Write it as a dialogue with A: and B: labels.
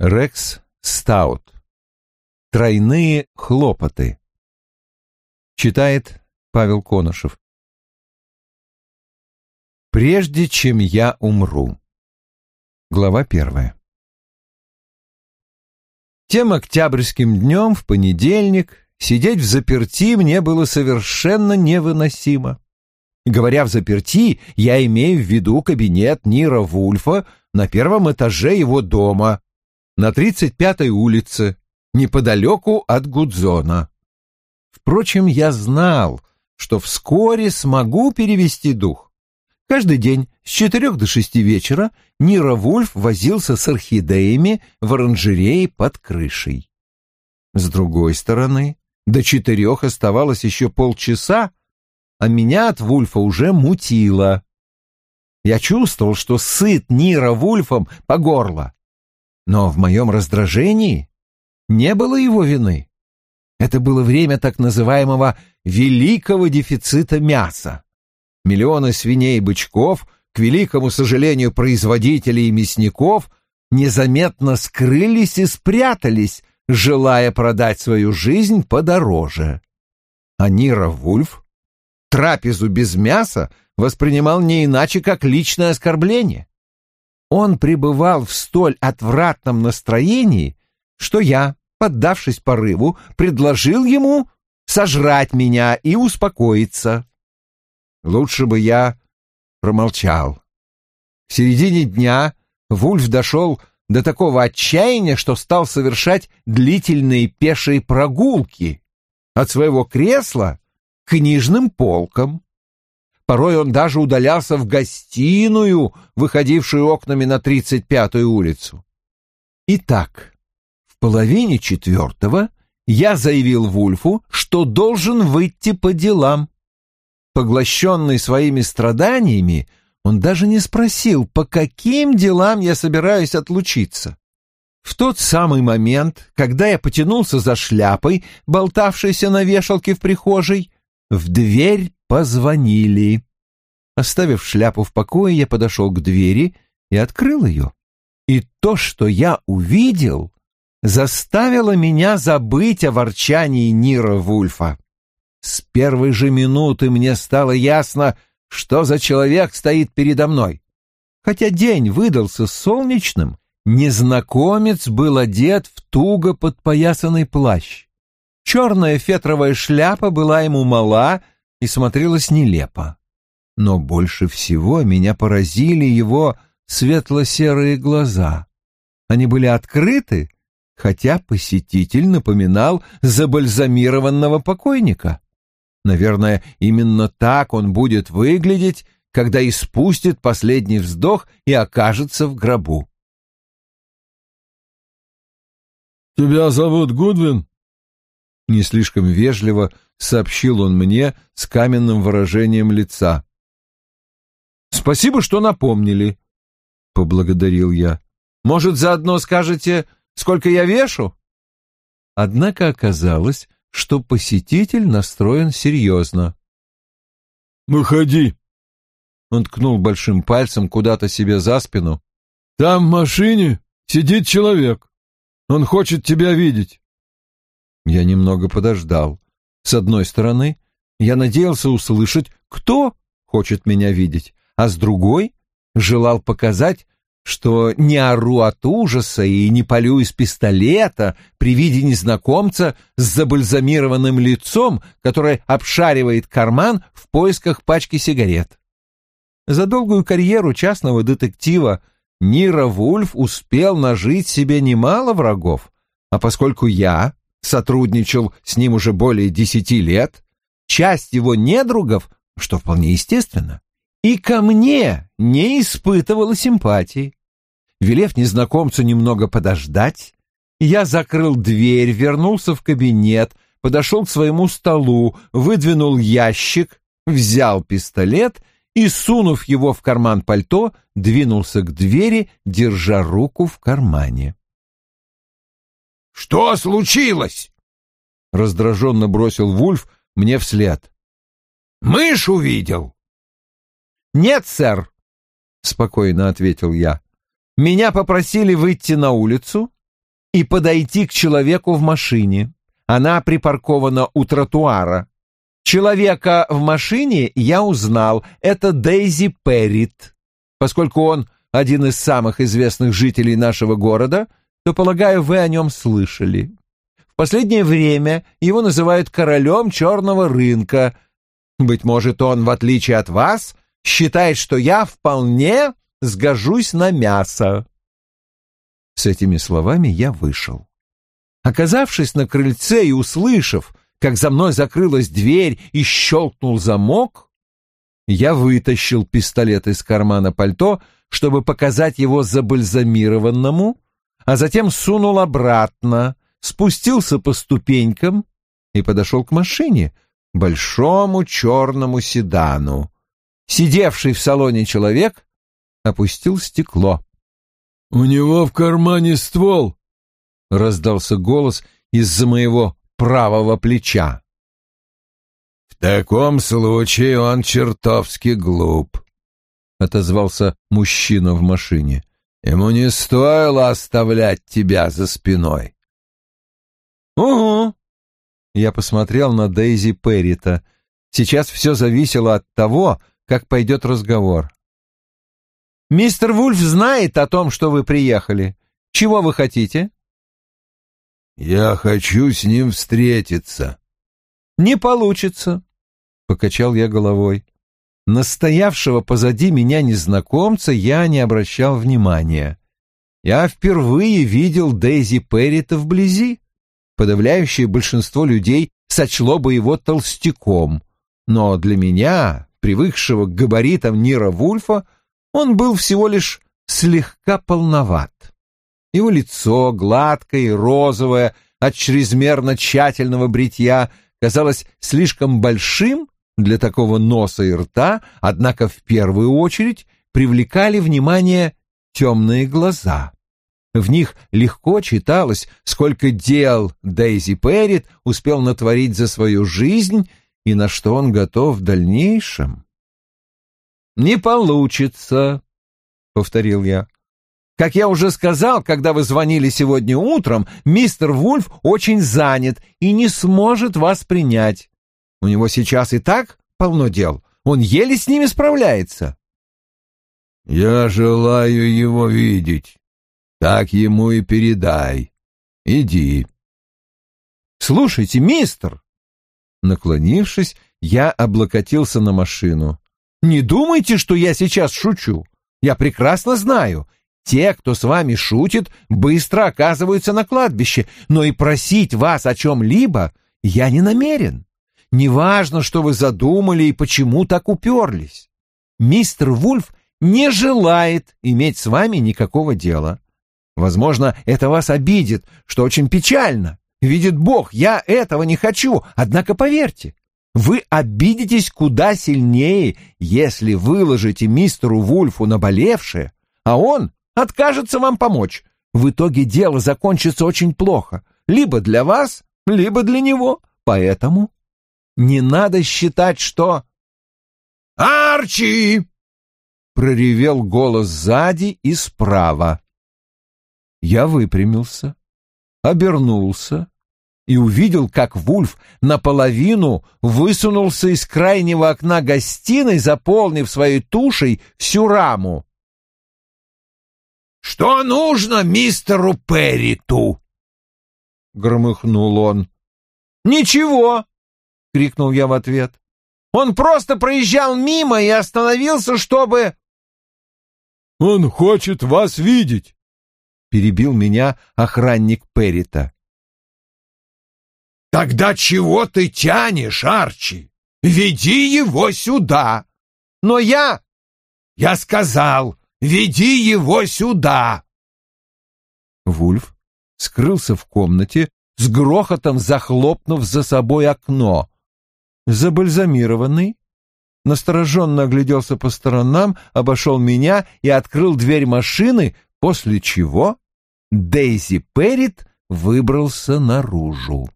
A: Рекс Стаут. Тройные хлопоты. Читает Павел Конышев. Прежде чем я умру. Глава первая. Тем октябрьским днем в понедельник сидеть в заперти мне было совершенно невыносимо. Говоря в заперти, я имею в виду кабинет Нира Вульфа на первом этаже его дома, на 35-й улице, неподалеку от Гудзона. Впрочем, я знал, что вскоре смогу перевести дух. Каждый день с четырех до шести вечера Нира Вульф возился с орхидеями в оранжерее под крышей. С другой стороны, до четырех оставалось еще полчаса, а меня от Вульфа уже мутило. Я чувствовал, что сыт Нира Вульфом по горло. Но в моем раздражении не было его вины. Это было время так называемого «великого дефицита мяса». Миллионы свиней и бычков, к великому сожалению производителей и мясников, незаметно скрылись и спрятались, желая продать свою жизнь подороже. А Нира Вульф трапезу без мяса воспринимал не иначе, как личное оскорбление. Он пребывал в столь отвратном настроении, что я, поддавшись порыву, предложил ему сожрать меня и успокоиться. Лучше бы я промолчал. В середине дня Вульф дошел до такого отчаяния, что стал совершать длительные пешие прогулки от своего кресла к книжным полкам. Порой он даже удалялся в гостиную, выходившую окнами на 35-ю улицу. Итак, в половине четвертого я заявил Вульфу, что должен выйти по делам. Поглощенный своими страданиями, он даже не спросил, по каким делам я собираюсь отлучиться. В тот самый момент, когда я потянулся за шляпой, болтавшейся на вешалке в прихожей, в дверь позвонили. Оставив шляпу в покое, я подошел к двери и открыл ее. И то, что я увидел, заставило меня забыть о ворчании Нира Вульфа. С первой же минуты мне стало ясно, что за человек стоит передо мной. Хотя день выдался солнечным, незнакомец был одет в туго подпоясанный плащ. Черная фетровая шляпа была ему мала и смотрелась нелепо. Но больше всего меня поразили его светло-серые глаза. Они были открыты, хотя посетитель напоминал забальзамированного покойника. Наверное, именно так он будет выглядеть, когда испустит последний вздох и окажется в гробу.
B: «Тебя зовут Гудвин?» Не слишком вежливо сообщил он мне с каменным выражением лица.
A: «Спасибо, что напомнили», — поблагодарил я. «Может, заодно скажете, сколько я вешу?» Однако оказалось, что посетитель настроен серьезно.
B: «Выходи!»
A: Он ткнул большим пальцем куда-то себе за спину.
B: «Там в машине сидит человек. Он хочет тебя видеть».
A: Я немного подождал. С одной стороны, я надеялся услышать, кто хочет меня видеть, а с другой желал показать, что не ору от ужаса и не полю из пистолета при виде незнакомца с забальзамированным лицом, который обшаривает карман в поисках пачки сигарет. За долгую карьеру частного детектива Нира Вульф успел нажить себе немало врагов, а поскольку я сотрудничал с ним уже более десяти лет, часть его недругов, что вполне естественно, и ко мне не испытывала симпатии. Велев незнакомцу немного подождать, я закрыл дверь, вернулся в кабинет, подошел к своему столу, выдвинул ящик, взял пистолет и, сунув его в карман пальто, двинулся к двери, держа руку в кармане.
C: «Что случилось?» — раздраженно бросил Вульф мне вслед. «Мышь увидел?»
A: «Нет, сэр», — спокойно ответил я. Меня попросили выйти на улицу, и подойти к человеку в машине. Она припаркована у тротуара. Человека в машине я узнал. Это Дейзи Перрит. Поскольку он один из самых известных жителей нашего города, то, полагаю, вы о нем слышали. В последнее время его называют королем черного рынка. Быть может, он, в отличие от вас, считает, что я вполне сгожусь на мясо. С этими словами я вышел. Оказавшись на крыльце и услышав, как за мной закрылась дверь и щелкнул замок, я вытащил пистолет из кармана пальто, чтобы показать его забальзамированному, а затем сунул обратно, спустился по ступенькам и подошел к машине, большому черному седану. Сидевший в салоне человек опустил стекло.
B: «У него в кармане ствол!» — раздался голос из-за моего правого плеча.
C: «В таком случае он чертовски глуп», — отозвался мужчина в машине. «Ему не стоило оставлять тебя за спиной».
A: «Угу». Я посмотрел на Дейзи Перрита. Сейчас все зависело от того, как пойдет разговор. «Мистер Вульф знает о том, что вы приехали. Чего вы хотите?»
C: «Я хочу с ним встретиться».
A: «Не получится», — покачал я головой. Настоявшего позади меня незнакомца я не обращал внимания. Я впервые видел Дейзи Перрита вблизи. Подавляющее большинство людей сочло бы его толстяком, но для меня, привыкшего к габаритам Нира Вульфа, он был всего лишь слегка полноват. Его лицо, гладкое и розовое, от чрезмерно тщательного бритья, казалось слишком большим для такого носа и рта, однако в первую очередь привлекали внимание темные глаза. В них легко читалось, сколько дел Дейзи Перрит успел натворить за свою жизнь и на что он готов в дальнейшем. «Не получится», — повторил я. Как я уже сказал, когда вы звонили сегодня утром, мистер Вульф очень занят и не сможет вас принять. У него сейчас и так полно дел. Он еле с ними справляется.
C: Я желаю его видеть. Так ему и передай. Иди.
A: Слушайте, мистер. Наклонившись, я облокотился на машину. Не думайте, что я сейчас шучу. Я прекрасно знаю, те, кто с вами шутит, быстро оказываются на кладбище, но и просить вас о чем-либо я не намерен. Неважно, что вы задумали и почему так уперлись. Мистер Вульф не желает иметь с вами никакого дела. Возможно, это вас обидит, что очень печально. Видит Бог, я этого не хочу, однако поверьте, вы обидитесь куда сильнее, если выложите мистеру Вульфу наболевшее, а он откажется вам помочь. В итоге дело закончится очень плохо. Либо для вас, либо для него. Поэтому не надо считать, что... «Арчи!» — проревел голос сзади и справа. Я выпрямился, обернулся и увидел, как Вульф наполовину высунулся из крайнего окна гостиной, заполнив своей тушей всю раму. «Что нужно мистеру Перриту?» — громыхнул он. «Ничего!» — крикнул я в ответ. «Он просто проезжал мимо и остановился, чтобы...»
B: «Он хочет вас видеть!» — перебил меня охранник Перрита.
C: «Тогда чего ты тянешь, Арчи? Веди его сюда!»
A: «Но я...»
C: «Я сказал, Веди его сюда!»
A: Вульф скрылся в комнате, с грохотом захлопнув за собой окно. Забальзамированный, настороженно огляделся по сторонам, обошел меня и открыл дверь машины, после чего Дейзи Перрит выбрался наружу.